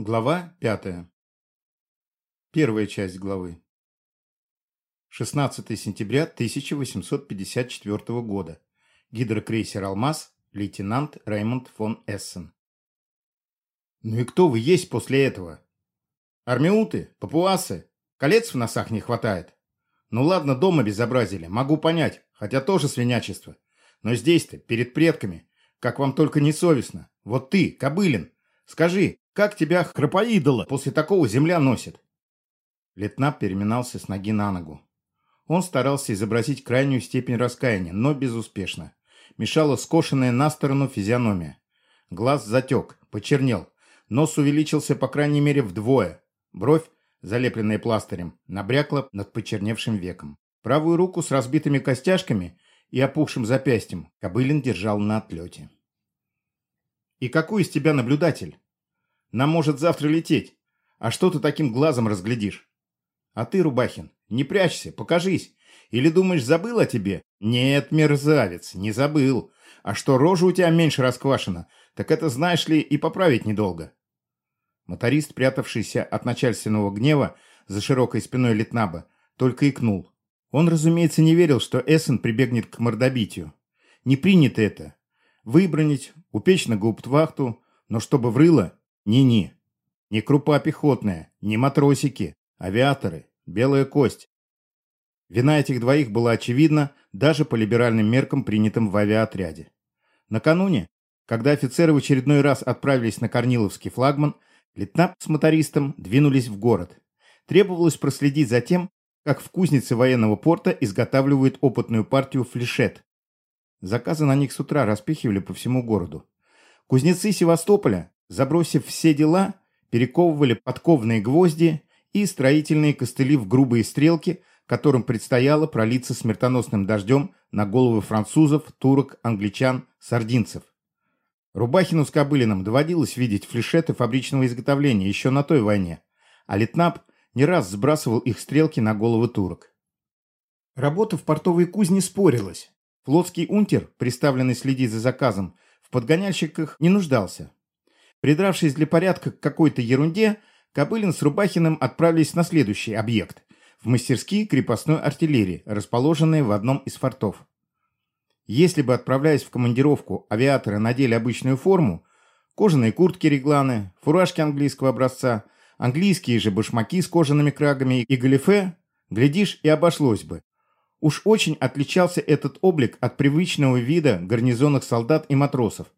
Глава пятая. Первая часть главы. 16 сентября 1854 года. Гидрокрейсер «Алмаз», лейтенант Реймонд фон Эссен. «Ну и кто вы есть после этого? Армиуты? Папуасы? Колец в носах не хватает? Ну ладно, дома безобразили, могу понять, хотя тоже свинячество. Но здесь-то, перед предками, как вам только не совестно. Вот ты, Кобылин, скажи, как тебя, храпоидола, после такого земля носит?» Летнап переминался с ноги на ногу. Он старался изобразить крайнюю степень раскаяния, но безуспешно. Мешала скошенная на сторону физиономия. Глаз затек, почернел. Нос увеличился по крайней мере вдвое. Бровь, залепленная пластырем, набрякла над почерневшим веком. Правую руку с разбитыми костяшками и опухшим запястьем Кобылин держал на отлете. «И какой из тебя наблюдатель?» Нам может завтра лететь. А что ты таким глазом разглядишь? А ты, Рубахин, не прячься, покажись. Или думаешь, забыл о тебе? Нет, мерзавец, не забыл. А что рожа у тебя меньше расквашена, так это, знаешь ли, и поправить недолго. Моторист, прятавшийся от начальственного гнева за широкой спиной Литнаба, только икнул. Он, разумеется, не верил, что Эссен прибегнет к мордобитию. Не принято это. Выбронить, упечь на гауптвахту, но чтобы врыло, ни-ни. Не крупа пехотная, не матросики, авиаторы, белая кость. Вина этих двоих была очевидна даже по либеральным меркам, принятым в авиаотряде. Накануне, когда офицеры в очередной раз отправились на Корниловский флагман, Литнап с мотористом двинулись в город. Требовалось проследить за тем, как в кузнице военного порта изготавливают опытную партию флешет. Заказы на них с утра распихивали по всему городу. Кузнецы Севастополя Забросив все дела, перековывали подковные гвозди и строительные костыли в грубые стрелки, которым предстояло пролиться смертоносным дождем на головы французов, турок, англичан, сардинцев. Рубахину с Кобылиным доводилось видеть флешеты фабричного изготовления еще на той войне, а Литнап не раз сбрасывал их стрелки на головы турок. Работа в портовой кузне спорилась. Флотский унтер, приставленный следить за заказом, в подгоняльщиках не нуждался. Придравшись для порядка к какой-то ерунде, Кобылин с Рубахиным отправились на следующий объект – в мастерские крепостной артиллерии, расположенные в одном из фортов. Если бы, отправляясь в командировку, авиаторы надели обычную форму, кожаные куртки-регланы, фуражки английского образца, английские же башмаки с кожаными крагами и галифе, глядишь, и обошлось бы. Уж очень отличался этот облик от привычного вида гарнизонных солдат и матросов,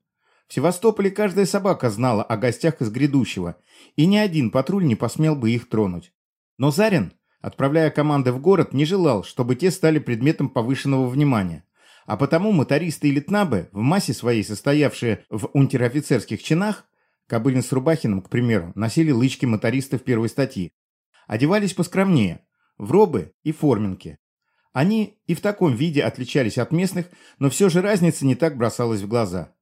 в Севастополе каждая собака знала о гостях из грядущего, и ни один патруль не посмел бы их тронуть. Но Зарин, отправляя команды в город, не желал, чтобы те стали предметом повышенного внимания. А потому мотористы и литнабы, в массе своей состоявшие в унтер-офицерских чинах, Кобылин с Рубахиным, к примеру, носили лычки мотористов первой статьи. Одевались поскромнее, в робы и форминки. Они и в таком виде отличались от местных, но все же разница не так бросалась в глаза.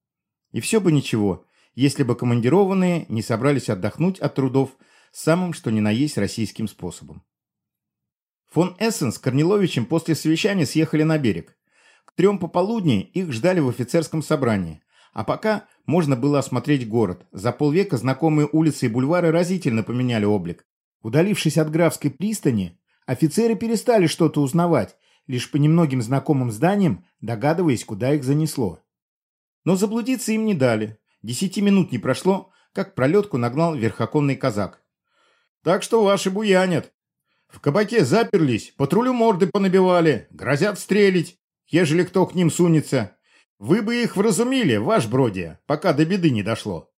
И все бы ничего, если бы командированные не собрались отдохнуть от трудов самым что ни на есть российским способом. Фон Эссен с Корниловичем после совещания съехали на берег. К трем пополудни их ждали в офицерском собрании. А пока можно было осмотреть город. За полвека знакомые улицы и бульвары разительно поменяли облик. Удалившись от Графской пристани, офицеры перестали что-то узнавать, лишь по немногим знакомым зданиям, догадываясь, куда их занесло. Но заблудиться им не дали. Десяти минут не прошло, как пролетку нагнал верхоконный казак. «Так что ваши буянят. В кабаке заперлись, патрулю морды понабивали, грозят стрелить, ежели кто к ним сунется. Вы бы их вразумили, ваш бродия, пока до беды не дошло».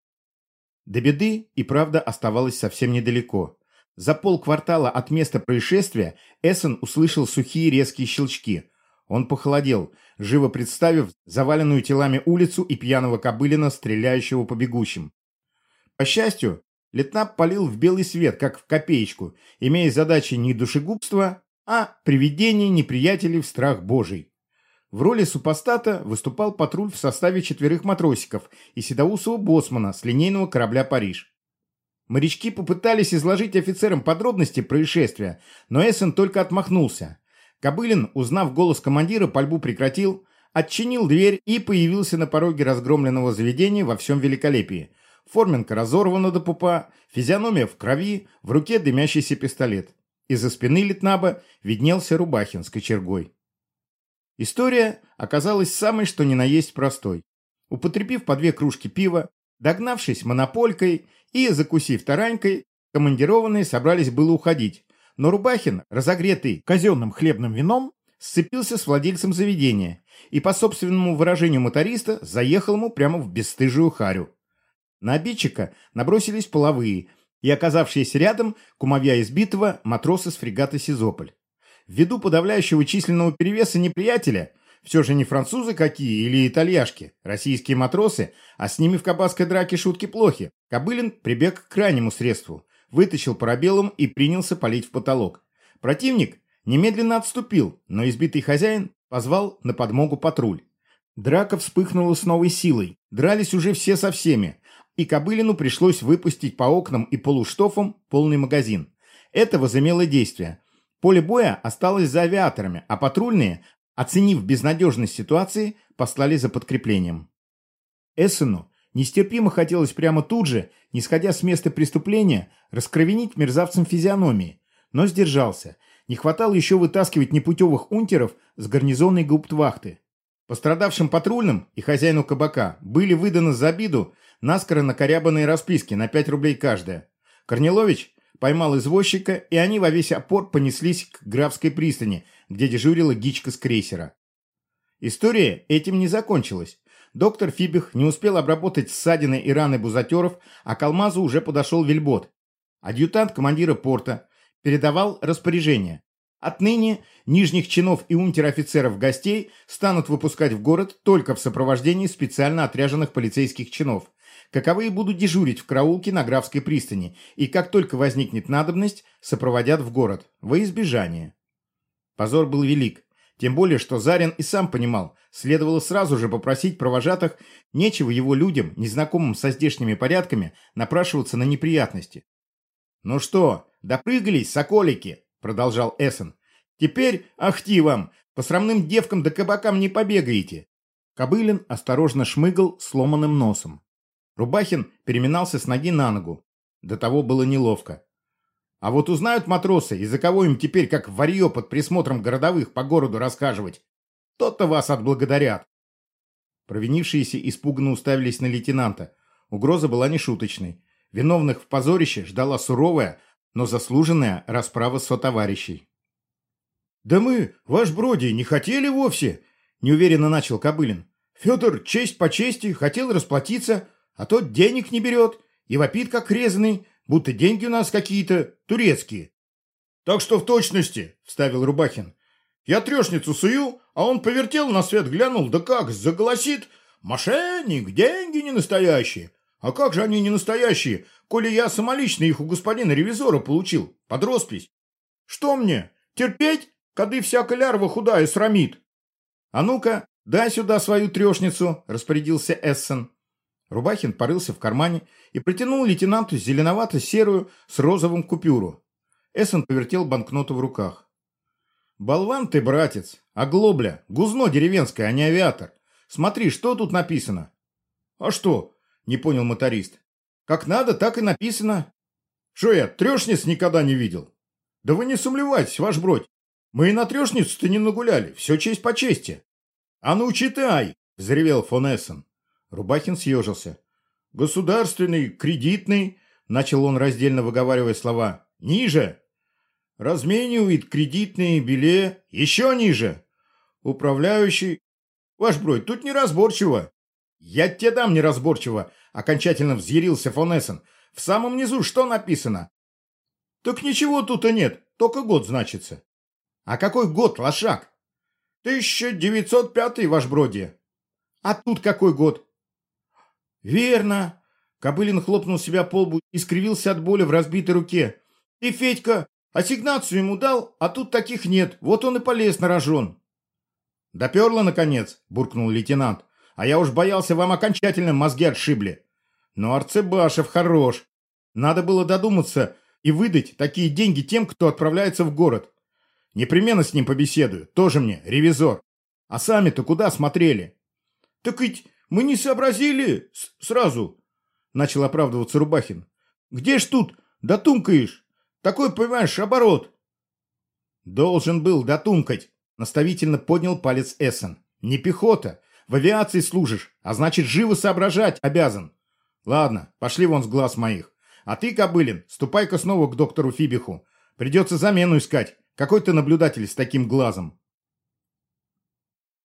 До беды и правда оставалось совсем недалеко. За полквартала от места происшествия Эссен услышал сухие резкие щелчки. Он похолодел, живо представив заваленную телами улицу и пьяного Кобылина, стреляющего по бегущим. По счастью, Летнап полил в белый свет, как в копеечку, имея задачи не душегубства, а приведение неприятелей в страх божий. В роли супостата выступал патруль в составе четверых матросиков и седоусого боссмана с линейного корабля «Париж». Морячки попытались изложить офицерам подробности происшествия, но Эссен только отмахнулся. Кобылин, узнав голос командира, пальбу прекратил, отчинил дверь и появился на пороге разгромленного заведения во всем великолепии. форменка разорвана до пупа, физиономия в крови, в руке дымящийся пистолет. Из-за спины Литнаба виднелся Рубахин с кочергой. История оказалась самой что ни на есть простой. Употребив по две кружки пива, догнавшись монополькой и закусив таранькой, командированные собрались было уходить, но Рубахин, разогретый казенным хлебным вином, сцепился с владельцем заведения и, по собственному выражению моториста, заехал ему прямо в бесстыжую харю. На обидчика набросились половые и оказавшиеся рядом, кумовья избитого, матросы с фрегата «Сизополь». Ввиду подавляющего численного перевеса неприятеля, все же не французы какие или итальяшки, российские матросы, а с ними в кабацкой драке шутки плохи, Кобылин прибег к крайнему средству, вытащил парабеллум и принялся палить в потолок. Противник немедленно отступил, но избитый хозяин позвал на подмогу патруль. Драка вспыхнула с новой силой, дрались уже все со всеми, и Кобылину пришлось выпустить по окнам и полуштофам полный магазин. Это возымело действие. Поле боя осталось за авиаторами, а патрульные, оценив безнадежность ситуации, послали за подкреплением. Эссену нестерпимо хотелось прямо тут же, не сходя с места преступления, раскровенить мерзавцам физиономии, но сдержался. Не хватало еще вытаскивать непутевых унтеров с гарнизонной гауптвахты. Пострадавшим патрульным и хозяину кабака были выданы за обиду наскоро накорябанные расписки на 5 рублей каждая. Корнилович поймал извозчика, и они во весь опор понеслись к Графской пристани, где дежурила гичка с крейсера. История этим не закончилась. Доктор Фибих не успел обработать ссадины и раны бузатеров, а к алмазу уже подошел вельбот. Адъютант командира порта передавал распоряжение. Отныне нижних чинов и унтер-офицеров гостей станут выпускать в город только в сопровождении специально отряженных полицейских чинов, каковые будут дежурить в караулке на Графской пристани и, как только возникнет надобность, сопроводят в город, во избежание. Позор был велик, тем более, что Зарин и сам понимал, следовало сразу же попросить провожатых, нечего его людям, незнакомым со здешними порядками, напрашиваться на неприятности. «Ну что, допрыгались, соколики?» — продолжал Эссен. «Теперь, ахти вам, по срамным девкам да кабакам не побегаете!» Кобылин осторожно шмыгал сломанным носом. Рубахин переминался с ноги на ногу. До того было неловко. А вот узнают матросы, из-за кого им теперь как варье под присмотром городовых по городу рассказывать, тот-то вас отблагодарят. Провинившиеся испуганно уставились на лейтенанта. Угроза была нешуточной. Виновных в позорище ждала суровая, но заслуженная расправа сотоварищей. «Да мы, ваш Броди, не хотели вовсе!» – неуверенно начал Кобылин. «Федор, честь по чести, хотел расплатиться, а тот денег не берет и вопит как резанный, будто деньги у нас какие-то турецкие. Так что в точности, вставил Рубахин. Я трешницу сую, а он повертел на свет, глянул, да как, заголосит. Мошенник, деньги не настоящие. А как же они не настоящие, коли я самолично их у господина ревизора получил, под роспись? Что мне, терпеть, кады всякая лярва худая срамит? А ну-ка, дай сюда свою трешницу, распорядился Эссен. Рубахин порылся в кармане и протянул лейтенанту зеленовато-серую с розовым купюру. Эссен повертел банкноту в руках. «Болван ты, братец! Оглобля! Гузно деревенское, а не авиатор! Смотри, что тут написано!» «А что?» – не понял моторист. «Как надо, так и написано!» «Что я, трешниц никогда не видел?» «Да вы не сомневайтесь, ваш бродь! Мы и на трешницу-то не нагуляли, все честь по чести!» «А ну, читай!» – взревел фон Эссен. Рубахин съежился. «Государственный, кредитный», — начал он раздельно выговаривая слова. «Ниже!» «Разменивает кредитные биле. Еще ниже!» «Управляющий...» «Ваш брой, тут неразборчиво!» «Я тебе дам неразборчиво!» — окончательно взъярился фон Эссен. «В самом низу что написано?» «Так ничего тут и нет, только год значится». «А какой год, лошак?» «1905, ваш бродие». «А тут какой год?» «Верно!» Кобылин хлопнул себя по лбу и скривился от боли в разбитой руке. «Ты, Федька, ассигнацию ему дал, а тут таких нет, вот он и полез на рожон». «Доперло, наконец!» – буркнул лейтенант. «А я уж боялся, вам окончательно мозги отшибли». «Но Арцебашев хорош. Надо было додуматься и выдать такие деньги тем, кто отправляется в город. Непременно с ним побеседую, тоже мне, ревизор. А сами-то куда смотрели?» «Так ведь мы не сообразили сразу. начал оправдываться Рубахин. Где ж тут дотумкаешь? Такой, понимаешь, оборот. Должен был дотумкать, наставительно поднял палец Эссен. Не пехота. В авиации служишь, а значит, живо соображать обязан. Ладно, пошли вон с глаз моих. А ты, Кобылин, ступай-ка снова к доктору Фибиху. Придется замену искать. Какой ты наблюдатель с таким глазом?